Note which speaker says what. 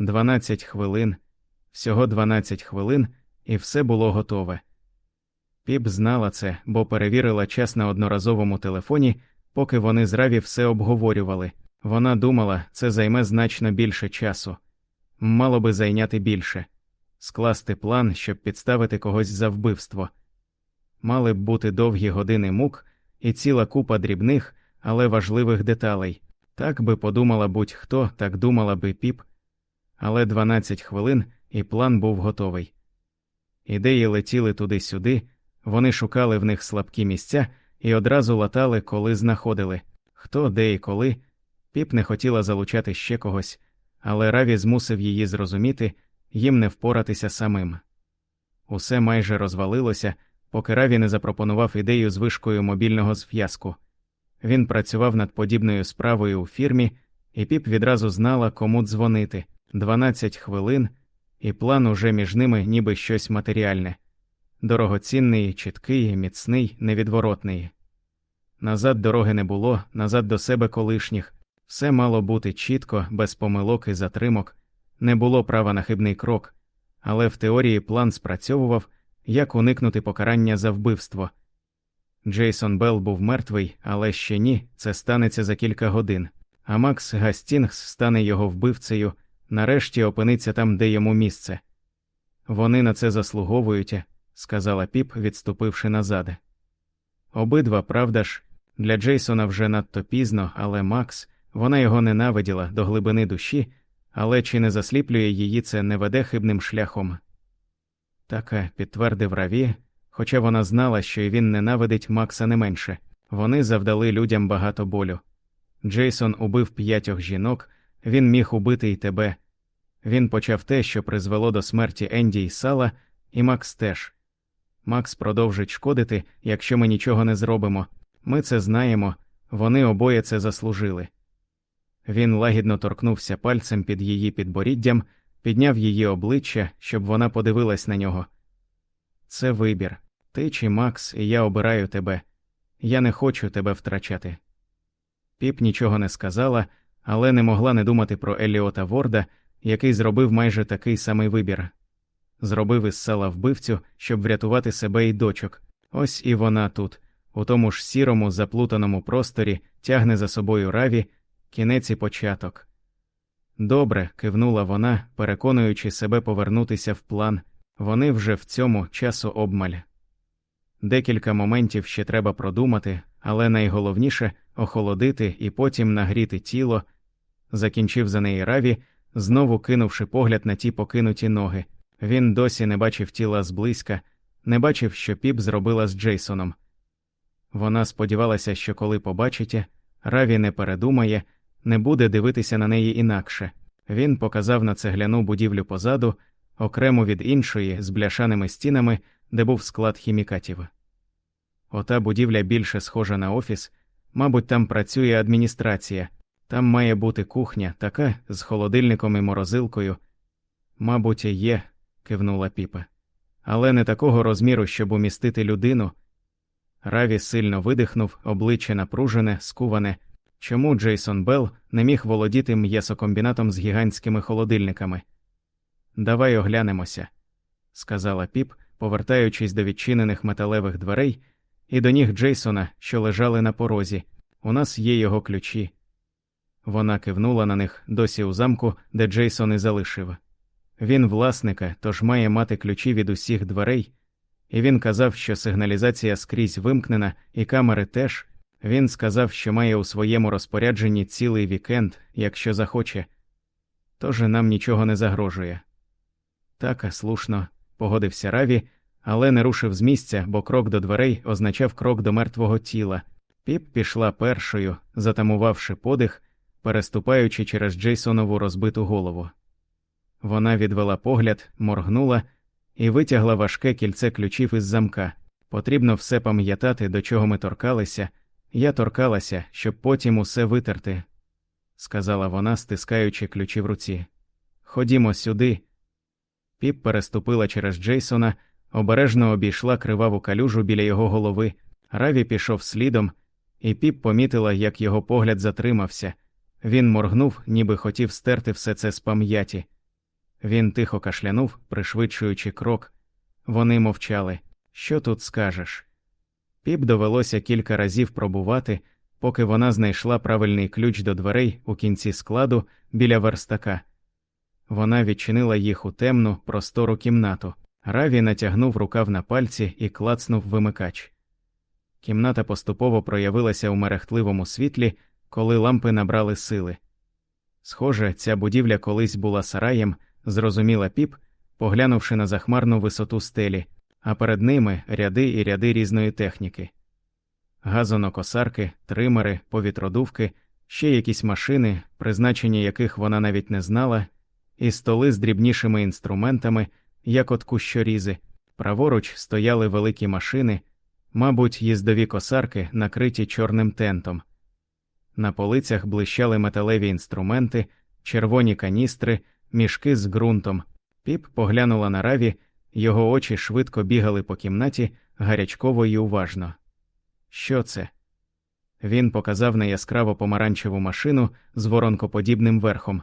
Speaker 1: Дванадцять хвилин, всього дванадцять хвилин, і все було готове. Піп знала це, бо перевірила час на одноразовому телефоні, поки вони з Раві все обговорювали. Вона думала, це займе значно більше часу. Мало би зайняти більше, скласти план, щоб підставити когось за вбивство. Мали б бути довгі години мук і ціла купа дрібних, але важливих деталей. Так би подумала будь-хто, так думала би піп. Але 12 хвилин і план був готовий. Ідеї летіли туди-сюди, вони шукали в них слабкі місця і одразу латали, коли знаходили хто, де і коли. Піп не хотіла залучати ще когось, але Раві змусив її зрозуміти їм не впоратися самим. Усе майже розвалилося, поки Раві не запропонував ідею з вишкою мобільного зв'язку. Він працював над подібною справою у фірмі, і піп відразу знала, кому дзвонити 12 хвилин, і план уже між ними ніби щось матеріальне, дорогоцінний, чіткий, міцний, невідворотний. Назад дороги не було, назад до себе колишніх, все мало бути чітко, без помилок і затримок, не було права на хибний крок, але в теорії план спрацьовував, як уникнути покарання за вбивство. Джейсон Белл був мертвий, але ще ні, це станеться за кілька годин, а Макс Гастінгс стане його вбивцею, нарешті опиниться там, де йому місце. Вони на це заслуговують, сказала Піп, відступивши назад. Обидва, правда ж, для Джейсона вже надто пізно, але Макс, вона його ненавиділа до глибини душі, але чи не засліплює її це не веде хибним шляхом. Така підтвердив Раві, хоча вона знала, що й він ненавидить Макса не менше вони завдали людям багато болю. Джейсон убив п'ятьох жінок, він міг убити й тебе. Він почав те, що призвело до смерті Енді й Сала, і Макс теж. Макс продовжить шкодити, якщо ми нічого не зробимо. Ми це знаємо, вони обоє це заслужили. Він лагідно торкнувся пальцем під її підборіддям, підняв її обличчя, щоб вона подивилась на нього. Це вибір. Ти чи Макс, і я обираю тебе. Я не хочу тебе втрачати. Піп нічого не сказала, але не могла не думати про Еліота Ворда, який зробив майже такий самий вибір зробив із села вбивцю, щоб врятувати себе і дочок. Ось і вона тут, у тому ж сірому, заплутаному просторі, тягне за собою раві, кінець і початок. Добре, кивнула вона, переконуючи себе повернутися в план, вони вже в цьому часу обмаль. Декілька моментів ще треба продумати, але найголовніше охолодити і потім нагріти тіло, закінчив за неї раві, знову кинувши погляд на ті покинуті ноги. Він досі не бачив тіла зблизька, не бачив, що піп зробила з Джейсоном. Вона сподівалася, що коли побачить, Раві не передумає, не буде дивитися на неї інакше. Він показав на цегляну будівлю позаду, окремо від іншої, з бляшаними стінами, де був склад хімікатів. Ота будівля більше схожа на офіс, мабуть, там працює адміністрація, там має бути кухня, така з холодильником і морозилкою. Мабуть, є, кивнула піпа. Але не такого розміру, щоб умістити людину. Раві сильно видихнув, обличчя напружене, скуване. Чому Джейсон Белл не міг володіти м'ясокомбінатом з гігантськими холодильниками? Давай оглянемося, сказала піп, повертаючись до відчинених металевих дверей, і до ніг Джейсона, що лежали на порозі. У нас є його ключі. Вона кивнула на них досі у замку, де Джейсон і залишив. Він власника, тож має мати ключі від усіх дверей, і він казав, що сигналізація скрізь вимкнена, і камери теж. Він сказав, що має у своєму розпорядженні цілий вікенд, якщо захоче, тож нам нічого не загрожує. Так, слушно, погодився Раві, але не рушив з місця, бо крок до дверей означав крок до мертвого тіла. Піп пішла першою, затамувавши подих, переступаючи через Джейсонову розбиту голову. Вона відвела погляд, моргнула і витягла важке кільце ключів із замка. Потрібно все пам'ятати, до чого ми торкалися. Я торкалася, щоб потім усе витерти, сказала вона, стискаючи ключі в руці. Ходімо сюди. Піп переступила через Джейсона, обережно обійшла криваву калюжу біля його голови. Раві пішов слідом, і піп помітила, як його погляд затримався. Він моргнув, ніби хотів стерти все це з пам'яті. Він тихо кашлянув, пришвидшуючи крок. Вони мовчали. Що тут скажеш? Піп довелося кілька разів пробувати, поки вона знайшла правильний ключ до дверей у кінці складу біля верстака. Вона відчинила їх у темну, простору кімнату. Раві натягнув рукав на пальці і клацнув вимикач. Кімната поступово проявилася у мерехтливому світлі, коли лампи набрали сили. Схоже, ця будівля колись була сараєм, зрозуміла піп, поглянувши на захмарну висоту стелі, а перед ними ряди і ряди різної техніки газонокосарки, тримери, повітродувки, ще якісь машини, призначення яких вона навіть не знала, і столи з дрібнішими інструментами, як от кущорізи. Праворуч стояли великі машини, мабуть, їздові косарки, накриті чорним тентом. На полицях блищали металеві інструменти, червоні каністри, мішки з ґрунтом. Піп поглянула на раві, його очі швидко бігали по кімнаті гарячково і уважно. Що це? Він показав на яскраво помаранчеву машину з воронкоподібним верхом.